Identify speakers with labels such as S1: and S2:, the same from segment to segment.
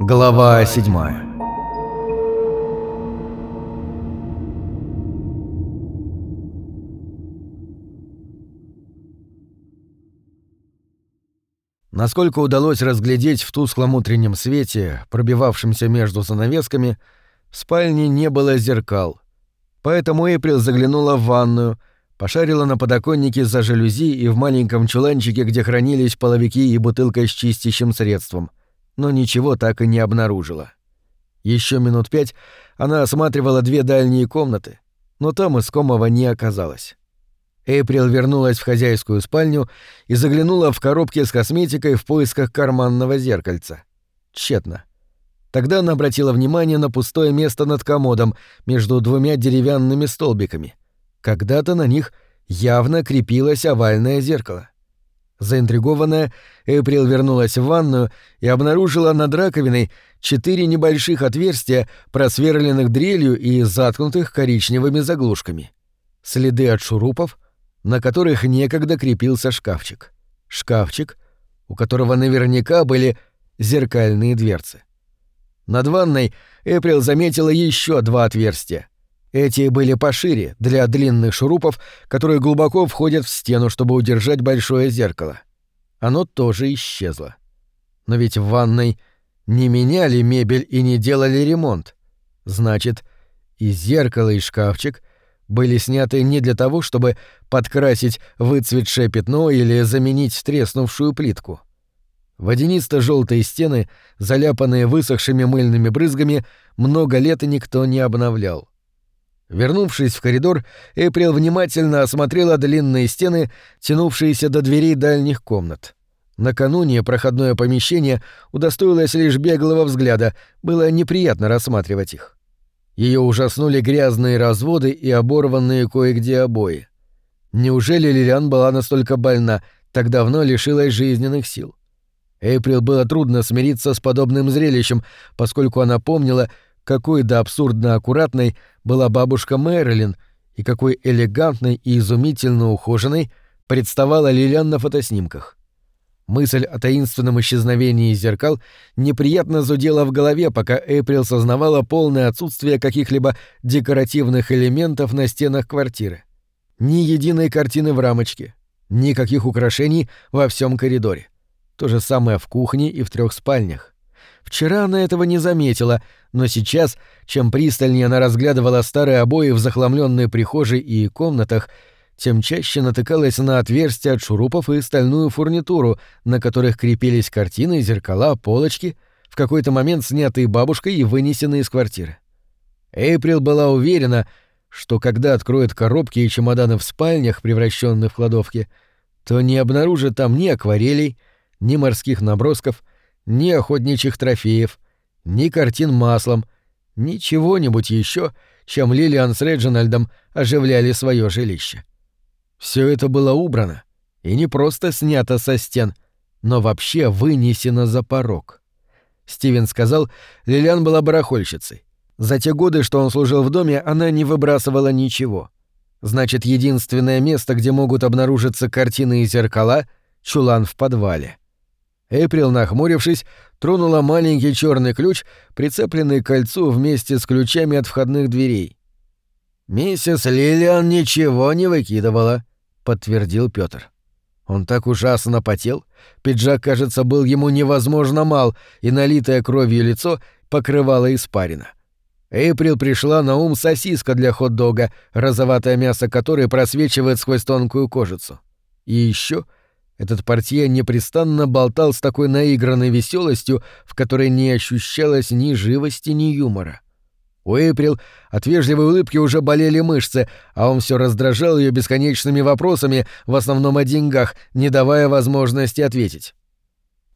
S1: Глава седьмая Насколько удалось разглядеть в тусклом утреннем свете, пробивавшемся между занавесками, в спальне не было зеркал. Поэтому Эйприл заглянула в ванную, пошарила на подоконнике за жалюзи и в маленьком чуланчике, где хранились половики и бутылка с чистящим средством, но ничего так и не обнаружила. Еще минут пять она осматривала две дальние комнаты, но там искомого не оказалось. Эйприл вернулась в хозяйскую спальню и заглянула в коробки с косметикой в поисках карманного зеркальца. Тщетно. Тогда она обратила внимание на пустое место над комодом между двумя деревянными столбиками. Когда-то на них явно крепилось овальное зеркало. Заинтригованная, Эйприл вернулась в ванную и обнаружила над раковиной четыре небольших отверстия, просверленных дрелью и заткнутых коричневыми заглушками. Следы от шурупов, на которых некогда крепился шкафчик. Шкафчик, у которого наверняка были зеркальные дверцы. Над ванной Эприл заметила еще два отверстия. Эти были пошире, для длинных шурупов, которые глубоко входят в стену, чтобы удержать большое зеркало. Оно тоже исчезло. Но ведь в ванной не меняли мебель и не делали ремонт. Значит, и зеркало, и шкафчик были сняты не для того, чтобы подкрасить выцветшее пятно или заменить треснувшую плитку. Водянисто-желтые стены, заляпанные высохшими мыльными брызгами, много лет никто не обновлял. Вернувшись в коридор, Эприл внимательно осмотрела длинные стены, тянувшиеся до дверей дальних комнат. Накануне проходное помещение удостоилось лишь беглого взгляда, было неприятно рассматривать их. Ее ужаснули грязные разводы и оборванные кое-где обои. Неужели Лилиан была настолько больна, так давно лишилась жизненных сил? Эйприл было трудно смириться с подобным зрелищем, поскольку она помнила, какой до абсурдно аккуратной была бабушка Мэрилин и какой элегантной и изумительно ухоженной представала Лилиан на фотоснимках. Мысль о таинственном исчезновении зеркал неприятно зудела в голове, пока Эйприл сознавала полное отсутствие каких-либо декоративных элементов на стенах квартиры. Ни единой картины в рамочке, никаких украшений во всем коридоре. То же самое в кухне и в трех спальнях. Вчера она этого не заметила, но сейчас, чем пристальнее она разглядывала старые обои в захламленной прихожей и комнатах, тем чаще натыкалась на отверстия от шурупов и стальную фурнитуру, на которых крепились картины, зеркала, полочки, в какой-то момент снятые бабушкой и вынесенные из квартиры. Эйприл была уверена, что когда откроет коробки и чемоданы в спальнях, превращенных в кладовки, то не обнаружит там ни акварелей, ни морских набросков, ни охотничьих трофеев, ни картин маслом, ни чего-нибудь еще, чем Лилиан с Реджинальдом оживляли свое жилище. Все это было убрано, и не просто снято со стен, но вообще вынесено за порог. Стивен сказал, Лилиан была барахольщицей. За те годы, что он служил в доме, она не выбрасывала ничего. Значит, единственное место, где могут обнаружиться картины и зеркала — чулан в подвале. Эйприл, нахмурившись, тронула маленький черный ключ, прицепленный к кольцу вместе с ключами от входных дверей. «Миссис Лилиан ничего не выкидывала», — подтвердил Пётр. Он так ужасно потел, пиджак, кажется, был ему невозможно мал, и налитое кровью лицо покрывало испарина. Эйприл пришла на ум сосиска для хот-дога, розоватое мясо которой просвечивает сквозь тонкую кожицу. И еще этот портье непрестанно болтал с такой наигранной веселостью, в которой не ощущалось ни живости, ни юмора. У Эйприл от вежливой улыбки уже болели мышцы, а он все раздражал ее бесконечными вопросами, в основном о деньгах, не давая возможности ответить.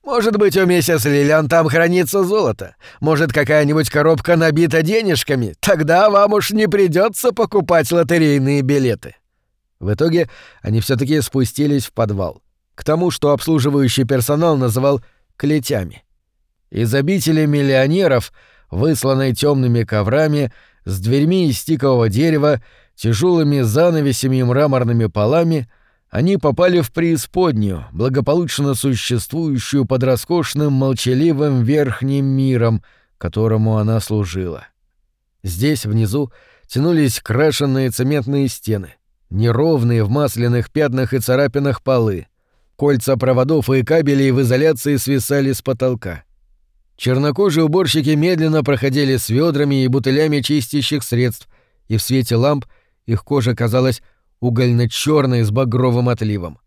S1: «Может быть, у миссис Лилиан там хранится золото? Может, какая-нибудь коробка набита денежками? Тогда вам уж не придется покупать лотерейные билеты». В итоге они все таки спустились в подвал. К тому, что обслуживающий персонал называл «клетями». Из обители миллионеров — высланной темными коврами, с дверьми из тикового дерева, тяжелыми занавесями и мраморными полами, они попали в преисподнюю, благополучно существующую под роскошным молчаливым верхним миром, которому она служила. Здесь, внизу, тянулись крашенные цементные стены, неровные в масляных пятнах и царапинах полы. Кольца проводов и кабелей в изоляции свисали с потолка. Чернокожие уборщики медленно проходили с ведрами и бутылями чистящих средств, и в свете ламп их кожа казалась угольно-черной с багровым отливом.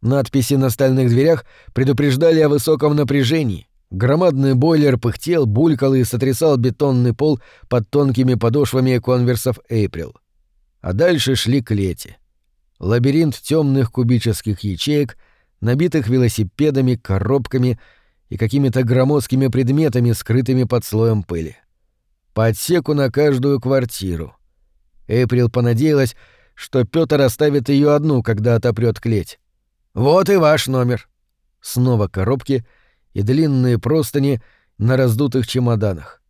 S1: Надписи на стальных дверях предупреждали о высоком напряжении. Громадный бойлер пыхтел, булькал и сотрясал бетонный пол под тонкими подошвами конверсов Эйприл. А дальше шли клети. Лабиринт темных кубических ячеек, набитых велосипедами, коробками и какими-то громоздкими предметами, скрытыми под слоем пыли. По отсеку на каждую квартиру. Эйприл понадеялась, что Пётр оставит ее одну, когда отопрет клеть. «Вот и ваш номер». Снова коробки и длинные простыни на раздутых чемоданах.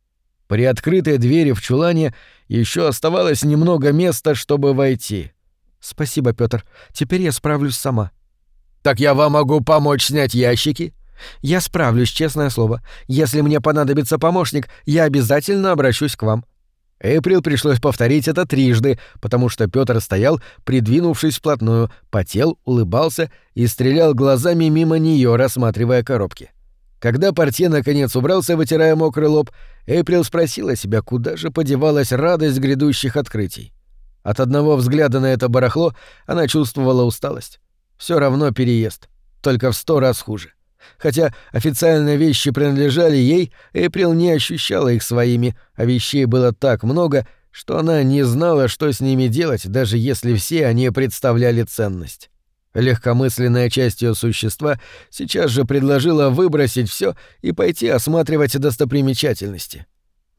S1: При открытой двери в чулане еще оставалось немного места, чтобы войти. «Спасибо, Пётр. Теперь я справлюсь сама». «Так я вам могу помочь снять ящики?» «Я справлюсь, честное слово. Если мне понадобится помощник, я обязательно обращусь к вам». Эйприл пришлось повторить это трижды, потому что Пётр стоял, придвинувшись вплотную, потел, улыбался и стрелял глазами мимо неё, рассматривая коробки. Когда портье наконец убрался, вытирая мокрый лоб, Эйприл спросила себя, куда же подевалась радость грядущих открытий. От одного взгляда на это барахло она чувствовала усталость. Все равно переезд, только в сто раз хуже. Хотя официально вещи принадлежали ей, Эйприл не ощущала их своими, а вещей было так много, что она не знала, что с ними делать, даже если все они представляли ценность. Легкомысленная часть ее существа сейчас же предложила выбросить все и пойти осматривать достопримечательности.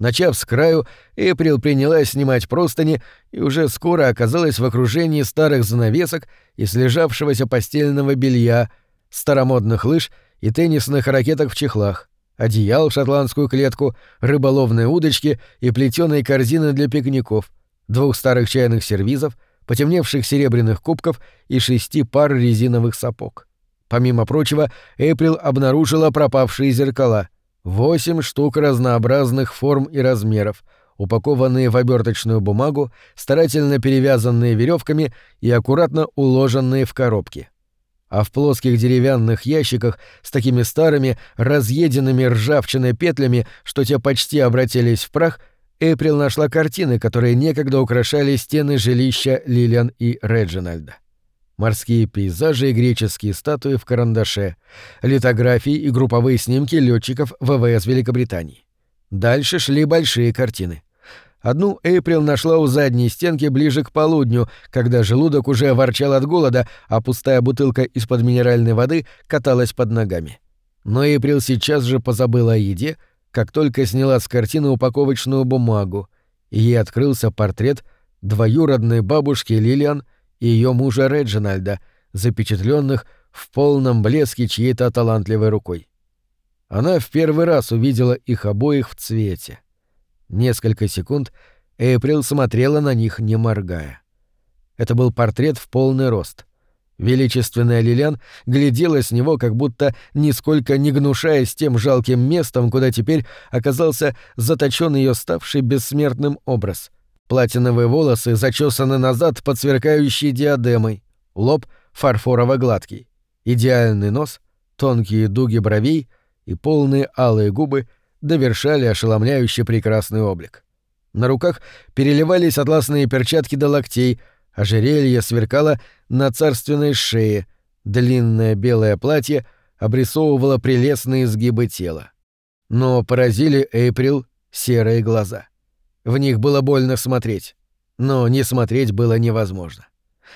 S1: Начав с краю, Эприл принялась снимать простыни и уже скоро оказалась в окружении старых занавесок и слежавшегося постельного белья, старомодных лыж и теннисных ракеток в чехлах, одеял в шотландскую клетку, рыболовной удочки и плетеной корзины для пикников, двух старых чайных сервизов, потемневших серебряных кубков и шести пар резиновых сапог. Помимо прочего, Эйприл обнаружила пропавшие зеркала — Восемь штук разнообразных форм и размеров, упакованные в оберточную бумагу, старательно перевязанные веревками и аккуратно уложенные в коробки. А в плоских деревянных ящиках с такими старыми, разъеденными ржавчиной петлями, что те почти обратились в прах, Эйприл нашла картины, которые некогда украшали стены жилища Лилиан и Реджинальда морские пейзажи и греческие статуи в карандаше, литографии и групповые снимки летчиков ВВС Великобритании. Дальше шли большие картины. Одну Эйприл нашла у задней стенки ближе к полудню, когда желудок уже ворчал от голода, а пустая бутылка из-под минеральной воды каталась под ногами. Но Эйприл сейчас же позабыла о еде, как только сняла с картины упаковочную бумагу, и ей открылся портрет двоюродной бабушки Лилиан и ее мужа Реджинальда, запечатленных в полном блеске чьей-то талантливой рукой. Она в первый раз увидела их обоих в цвете. Несколько секунд Эйприл смотрела на них, не моргая. Это был портрет в полный рост. Величественная Лилиан глядела с него, как будто нисколько не гнушаясь тем жалким местом, куда теперь оказался заточен ее ставший бессмертным образ — Платиновые волосы зачесаны назад под сверкающей диадемой, лоб фарфорово-гладкий, идеальный нос, тонкие дуги бровей и полные алые губы довершали ошеломляющий прекрасный облик. На руках переливались атласные перчатки до локтей, ожерелье сверкало на царственной шее, длинное белое платье обрисовывало прелестные изгибы тела. Но поразили Эйприл серые глаза. В них было больно смотреть, но не смотреть было невозможно.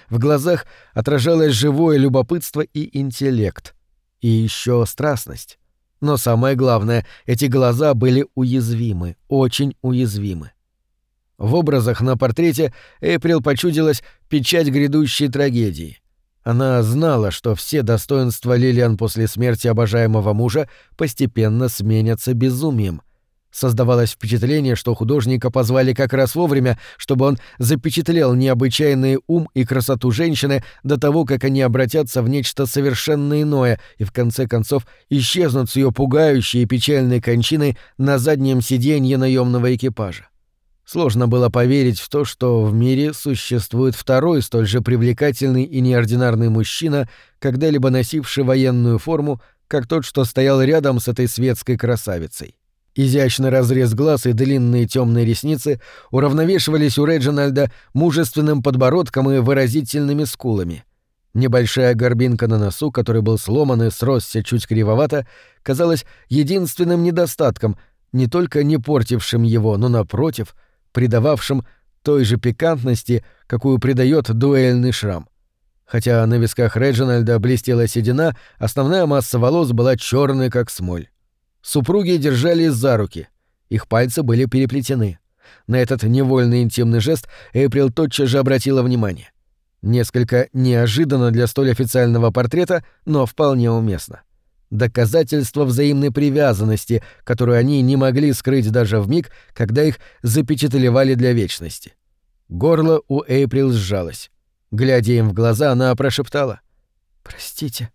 S1: В глазах отражалось живое любопытство и интеллект, и еще страстность. Но самое главное, эти глаза были уязвимы, очень уязвимы. В образах на портрете Эйприл почудилась печать грядущей трагедии. Она знала, что все достоинства Лилиан после смерти обожаемого мужа постепенно сменятся безумием — Создавалось впечатление, что художника позвали как раз вовремя, чтобы он запечатлел необычайный ум и красоту женщины до того, как они обратятся в нечто совершенно иное и в конце концов исчезнут с ее пугающей и печальной кончиной на заднем сиденье наемного экипажа. Сложно было поверить в то, что в мире существует второй столь же привлекательный и неординарный мужчина, когда-либо носивший военную форму, как тот, что стоял рядом с этой светской красавицей. Изящный разрез глаз и длинные темные ресницы уравновешивались у Реджинальда мужественным подбородком и выразительными скулами. Небольшая горбинка на носу, который был сломан и сросся чуть кривовато, казалась единственным недостатком, не только не портившим его, но, напротив, придававшим той же пикантности, какую придает дуэльный шрам. Хотя на висках Реджинальда блестела седина, основная масса волос была черной, как смоль. Супруги держались за руки. Их пальцы были переплетены. На этот невольный интимный жест Эйприл тотчас же обратила внимание. Несколько неожиданно для столь официального портрета, но вполне уместно. Доказательство взаимной привязанности, которую они не могли скрыть даже в миг, когда их запечатлевали для вечности. Горло у Эйприл сжалось. Глядя им в глаза, она прошептала. «Простите.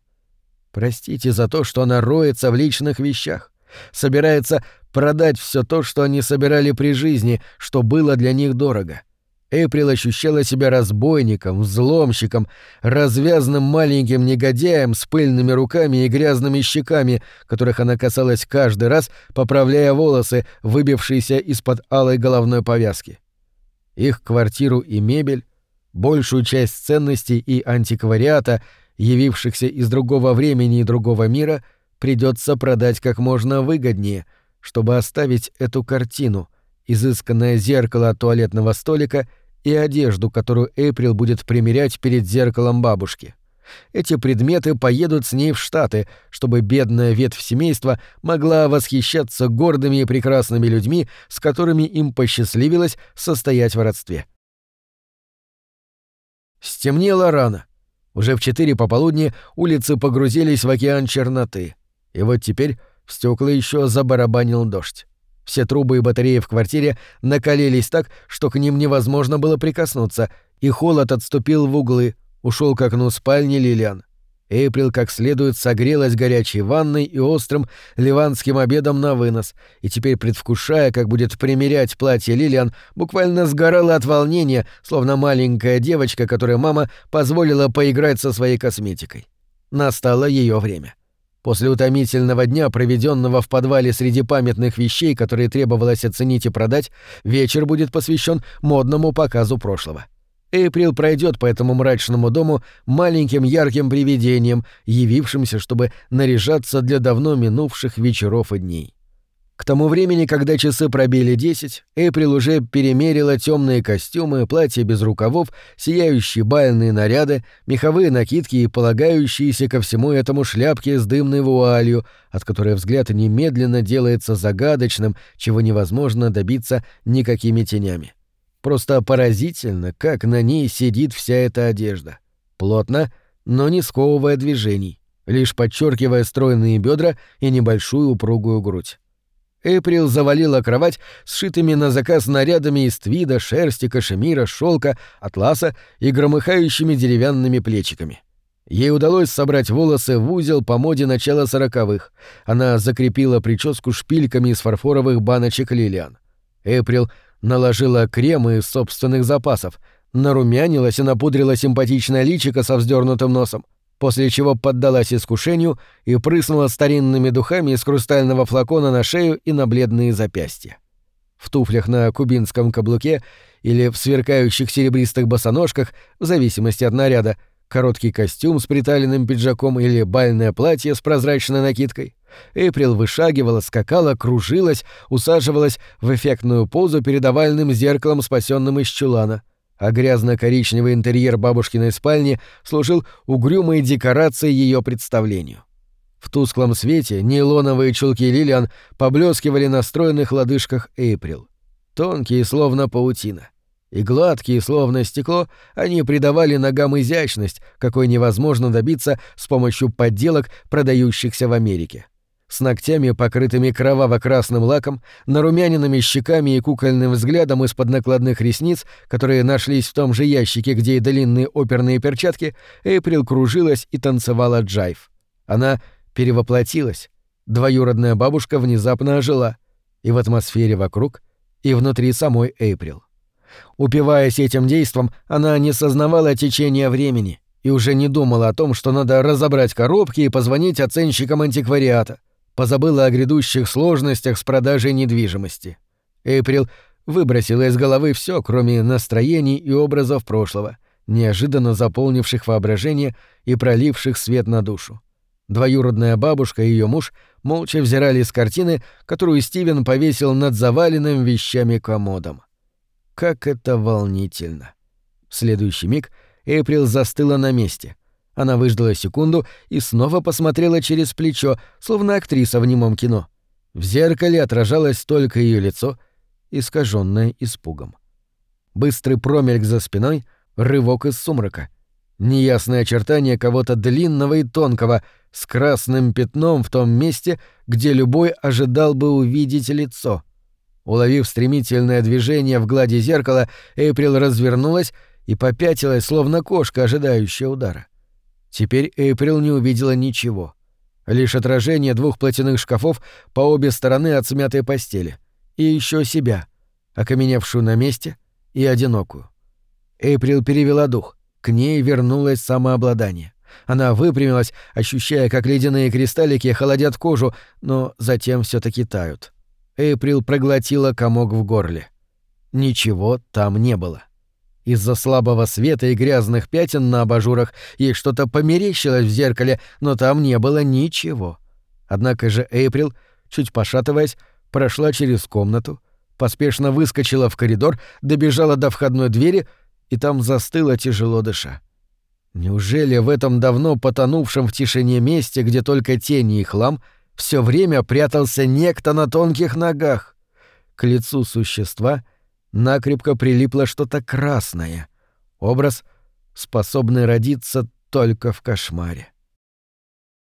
S1: Простите за то, что она роется в личных вещах собирается продать все то, что они собирали при жизни, что было для них дорого. Эйприл ощущала себя разбойником, взломщиком, развязным маленьким негодяем с пыльными руками и грязными щеками, которых она касалась каждый раз, поправляя волосы, выбившиеся из-под алой головной повязки. Их квартиру и мебель, большую часть ценностей и антиквариата, явившихся из другого времени и другого мира — придется продать как можно выгоднее, чтобы оставить эту картину, изысканное зеркало туалетного столика и одежду, которую Эйприл будет примерять перед зеркалом бабушки. Эти предметы поедут с ней в Штаты, чтобы бедная ветвь семейства могла восхищаться гордыми и прекрасными людьми, с которыми им посчастливилось состоять в родстве. Стемнело рано. Уже в четыре пополудни улицы погрузились в океан черноты. И вот теперь в стекла еще забарабанил дождь. Все трубы и батареи в квартире накалились так, что к ним невозможно было прикоснуться, и холод отступил в углы, ушел к окну спальни Лилиан. Эйприл как следует согрелась горячей ванной и острым ливанским обедом на вынос, и теперь, предвкушая, как будет примерять платье Лилиан, буквально сгорала от волнения, словно маленькая девочка, которой мама позволила поиграть со своей косметикой. Настало ее время. После утомительного дня, проведенного в подвале среди памятных вещей, которые требовалось оценить и продать, вечер будет посвящен модному показу прошлого. Эйприл пройдет по этому мрачному дому маленьким ярким привидением, явившимся, чтобы наряжаться для давно минувших вечеров и дней. К тому времени, когда часы пробили десять, Эйприл уже перемерила темные костюмы, платья без рукавов, сияющие бальные наряды, меховые накидки и полагающиеся ко всему этому шляпки с дымной вуалью, от которой взгляд немедленно делается загадочным, чего невозможно добиться никакими тенями. Просто поразительно, как на ней сидит вся эта одежда. Плотно, но не сковывая движений, лишь подчеркивая стройные бедра и небольшую упругую грудь. Эприл завалила кровать сшитыми на заказ нарядами из твида, шерсти, кашемира, шелка, атласа и громыхающими деревянными плечиками. Ей удалось собрать волосы в узел по моде начала сороковых. Она закрепила прическу шпильками из фарфоровых баночек лилиан. Эприл наложила кремы из собственных запасов, нарумянилась и напудрила симпатичное личико со вздернутым носом после чего поддалась искушению и прыснула старинными духами из хрустального флакона на шею и на бледные запястья. В туфлях на кубинском каблуке или в сверкающих серебристых босоножках, в зависимости от наряда, короткий костюм с приталенным пиджаком или бальное платье с прозрачной накидкой. Эйприл вышагивала, скакала, кружилась, усаживалась в эффектную позу перед овальным зеркалом, спасенным из чулана — а грязно-коричневый интерьер бабушкиной спальни служил угрюмой декорацией ее представлению. В тусклом свете нейлоновые чулки Лилиан поблескивали на стройных лодыжках Эйприл. Тонкие, словно паутина. И гладкие, словно стекло, они придавали ногам изящность, какой невозможно добиться с помощью подделок, продающихся в Америке. С ногтями, покрытыми кроваво-красным лаком, нарумяненными щеками и кукольным взглядом из-под накладных ресниц, которые нашлись в том же ящике, где и длинные оперные перчатки, Эйприл кружилась и танцевала джайв. Она перевоплотилась. Двоюродная бабушка внезапно ожила. И в атмосфере вокруг, и внутри самой Эйприл. Упиваясь этим действом, она не сознавала течения времени и уже не думала о том, что надо разобрать коробки и позвонить оценщикам антиквариата — позабыла о грядущих сложностях с продажей недвижимости. Эйприл выбросила из головы все, кроме настроений и образов прошлого, неожиданно заполнивших воображение и проливших свет на душу. Двоюродная бабушка и ее муж молча взирали с картины, которую Стивен повесил над заваленным вещами комодом. Как это волнительно! В следующий миг Эйприл застыла на месте. Она выждала секунду и снова посмотрела через плечо, словно актриса в немом кино. В зеркале отражалось только ее лицо, искаженное испугом. Быстрый промельк за спиной, рывок из сумрака. Неясное очертание кого-то длинного и тонкого, с красным пятном в том месте, где любой ожидал бы увидеть лицо. Уловив стремительное движение в глади зеркала, Эйприл развернулась и попятилась, словно кошка, ожидающая удара. Теперь Эйприл не увидела ничего. Лишь отражение двух платяных шкафов по обе стороны от смятой постели. И еще себя, окаменевшую на месте и одинокую. Эйприл перевела дух. К ней вернулось самообладание. Она выпрямилась, ощущая, как ледяные кристаллики холодят кожу, но затем все таки тают. Эйприл проглотила комок в горле. Ничего там не было. Из-за слабого света и грязных пятен на абажурах ей что-то померещилось в зеркале, но там не было ничего. Однако же Эйприл, чуть пошатываясь, прошла через комнату, поспешно выскочила в коридор, добежала до входной двери и там застыла, тяжело дыша. Неужели в этом давно потонувшем в тишине месте, где только тени и хлам, все время прятался некто на тонких ногах? К лицу существа — накрепко прилипло что-то красное. Образ, способный родиться только в кошмаре.